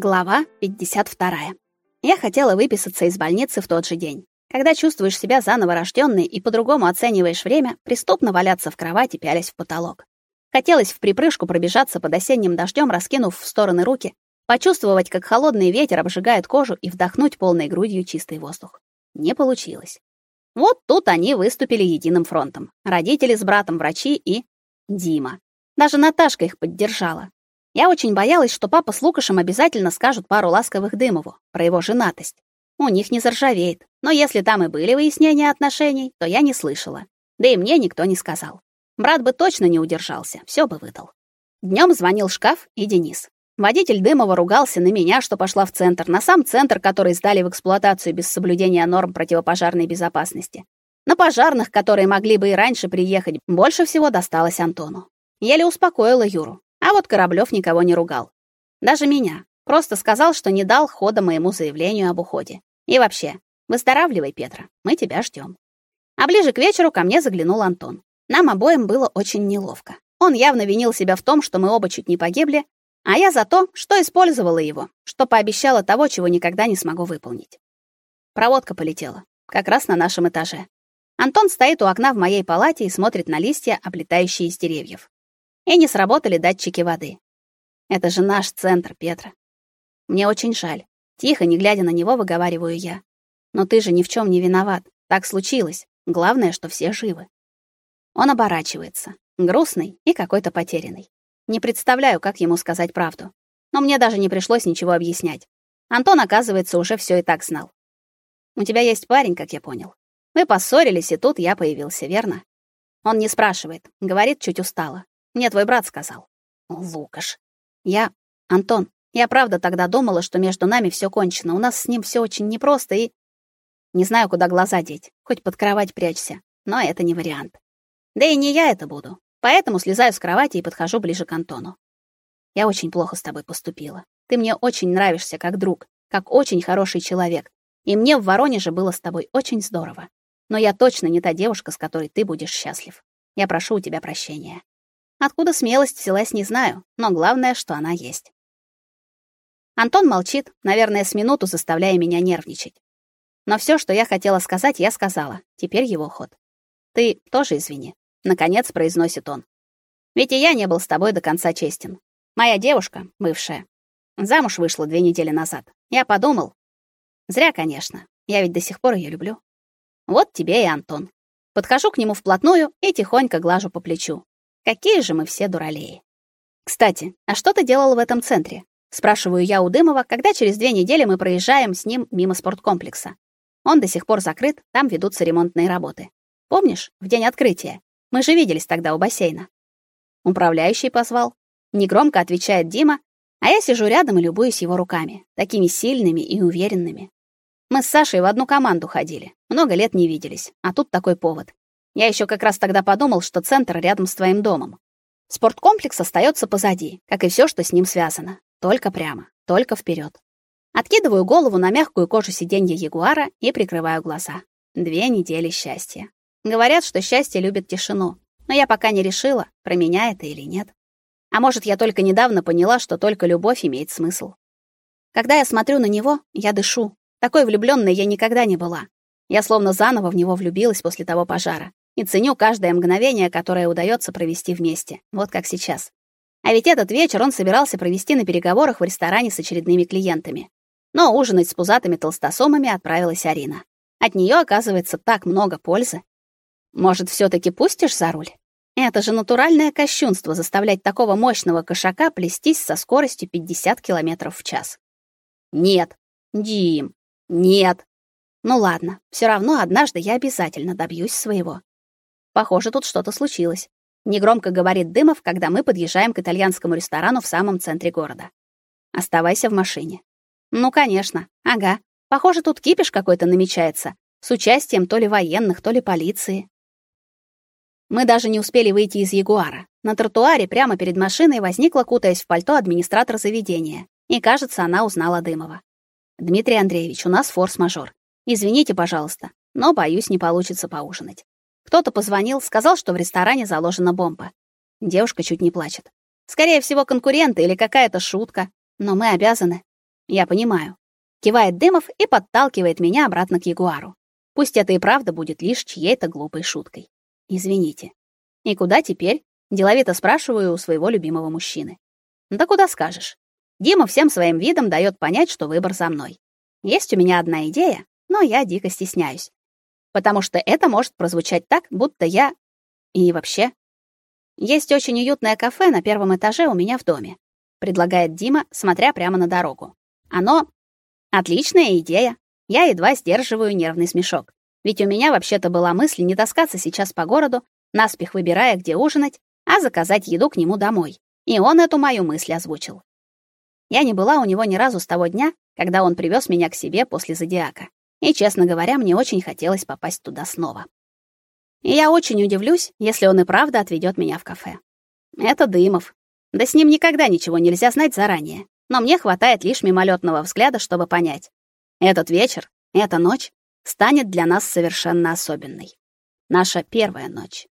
Глава 52. Я хотела выписаться из больницы в тот же день. Когда чувствуешь себя заново рождённой и по-другому оцениваешь время, преступно валяться в кровати, пялясь в потолок. Хотелось в припрыжку пробежаться под осенним дождём, раскинув в стороны руки, почувствовать, как холодный ветер обжигает кожу и вдохнуть полной грудью чистый воздух. Не получилось. Вот тут они выступили единым фронтом. Родители с братом, врачи и Дима. Даже Наташка их поддержала. Я очень боялась, что папа с Лукашем обязательно скажут пару ласковых Дымову про его женатость. У них не заржавеет. Но если там и были выяснения отношений, то я не слышала. Да и мне никто не сказал. Брат бы точно не удержался, все бы выдал. Днем звонил шкаф и Денис. Водитель Дымова ругался на меня, что пошла в центр, на сам центр, который сдали в эксплуатацию без соблюдения норм противопожарной безопасности. На пожарных, которые могли бы и раньше приехать, больше всего досталось Антону. Еле успокоила Юру. А вот Кораблёв никого не ругал. Даже меня. Просто сказал, что не дал хода моему заявлению об уходе. И вообще, выздоравливай, Петра. Мы тебя ждём. А ближе к вечеру ко мне заглянул Антон. Нам обоим было очень неловко. Он явно винил себя в том, что мы оба чуть не погибли, а я за то, что использовала его, что пообещала того, чего никогда не смогу выполнить. Проводка полетела, как раз на нашем этаже. Антон стоит у окна в моей палате и смотрит на листья, облетающие из деревьев и не сработали датчики воды. Это же наш центр, Петра. Мне очень жаль. Тихо, не глядя на него, выговариваю я. Но ты же ни в чем не виноват. Так случилось. Главное, что все живы. Он оборачивается, грустный и какой-то потерянный. Не представляю, как ему сказать правду. Но мне даже не пришлось ничего объяснять. Антон, оказывается, уже все и так знал. У тебя есть парень, как я понял. Мы поссорились, и тут я появился, верно? Он не спрашивает, говорит чуть устало. Мне твой брат сказал. Лукаш. Я, Антон, я правда тогда думала, что между нами все кончено. У нас с ним все очень непросто и не знаю, куда глаза деть. Хоть под кровать прячься, но это не вариант. Да и не я это буду. Поэтому слезаю с кровати и подхожу ближе к Антону. Я очень плохо с тобой поступила. Ты мне очень нравишься как друг, как очень хороший человек. И мне в Воронеже было с тобой очень здорово. Но я точно не та девушка, с которой ты будешь счастлив. Я прошу у тебя прощения. Откуда смелость взялась, не знаю, но главное, что она есть. Антон молчит, наверное, с минуту заставляя меня нервничать. Но все, что я хотела сказать, я сказала. Теперь его ход. Ты тоже извини, наконец произносит он. Ведь и я не был с тобой до конца честен. Моя девушка, бывшая, замуж вышла две недели назад. Я подумал, зря, конечно. Я ведь до сих пор ее люблю. Вот тебе и Антон. Подхожу к нему вплотную и тихонько глажу по плечу. Какие же мы все дуралеи. Кстати, а что ты делал в этом центре? спрашиваю я у Дымова, когда через две недели мы проезжаем с ним мимо спорткомплекса. Он до сих пор закрыт, там ведутся ремонтные работы. Помнишь, в день открытия? Мы же виделись тогда у бассейна. Управляющий позвал. Негромко отвечает Дима, а я сижу рядом и любуюсь его руками, такими сильными и уверенными. Мы с Сашей в одну команду ходили. Много лет не виделись, а тут такой повод. Я еще как раз тогда подумал, что центр рядом с твоим домом. Спорткомплекс остается позади, как и все, что с ним связано. Только прямо, только вперед. Откидываю голову на мягкую кожу сиденья Ягуара и прикрываю глаза. Две недели счастья. Говорят, что счастье любит тишину, но я пока не решила, про меня это или нет. А может, я только недавно поняла, что только любовь имеет смысл. Когда я смотрю на него, я дышу. Такой влюбленной я никогда не была. Я словно заново в него влюбилась после того пожара и ценю каждое мгновение, которое удается провести вместе, вот как сейчас. А ведь этот вечер он собирался провести на переговорах в ресторане с очередными клиентами. Но ужинать с пузатыми толстосомами отправилась Арина. От нее оказывается так много пользы. Может, все таки пустишь за руль? Это же натуральное кощунство заставлять такого мощного кошака плестись со скоростью 50 км в час. Нет. Дим. Нет. Ну ладно, все равно однажды я обязательно добьюсь своего. Похоже, тут что-то случилось. Негромко говорит Дымов, когда мы подъезжаем к итальянскому ресторану в самом центре города. Оставайся в машине. Ну, конечно. Ага. Похоже, тут кипиш какой-то намечается, с участием то ли военных, то ли полиции. Мы даже не успели выйти из Ягуара. На тротуаре прямо перед машиной возникла, кутаясь в пальто, администратор заведения. И, кажется, она узнала Дымова. Дмитрий Андреевич, у нас форс-мажор. Извините, пожалуйста, но боюсь, не получится поужинать. Кто-то позвонил, сказал, что в ресторане заложена бомба. Девушка чуть не плачет. Скорее всего, конкуренты или какая-то шутка, но мы обязаны. Я понимаю. Кивает Дымов и подталкивает меня обратно к Ягуару. Пусть это и правда будет лишь чьей-то глупой шуткой. Извините. И куда теперь? Деловито спрашиваю у своего любимого мужчины. Да куда скажешь? Дима всем своим видом дает понять, что выбор за мной. Есть у меня одна идея, но я дико стесняюсь. Потому что это может прозвучать так, будто я... И вообще... Есть очень уютное кафе на первом этаже у меня в доме. Предлагает Дима, смотря прямо на дорогу. Оно... Отличная идея. Я едва сдерживаю нервный смешок. Ведь у меня вообще-то была мысль не таскаться сейчас по городу, наспех выбирая, где ужинать, а заказать еду к нему домой. И он эту мою мысль озвучил. Я не была у него ни разу с того дня, когда он привез меня к себе после зодиака. И, честно говоря, мне очень хотелось попасть туда снова. И я очень удивлюсь, если он и правда отведет меня в кафе. Это Дымов. Да с ним никогда ничего нельзя знать заранее. Но мне хватает лишь мимолетного взгляда, чтобы понять. Этот вечер, эта ночь станет для нас совершенно особенной. Наша первая ночь.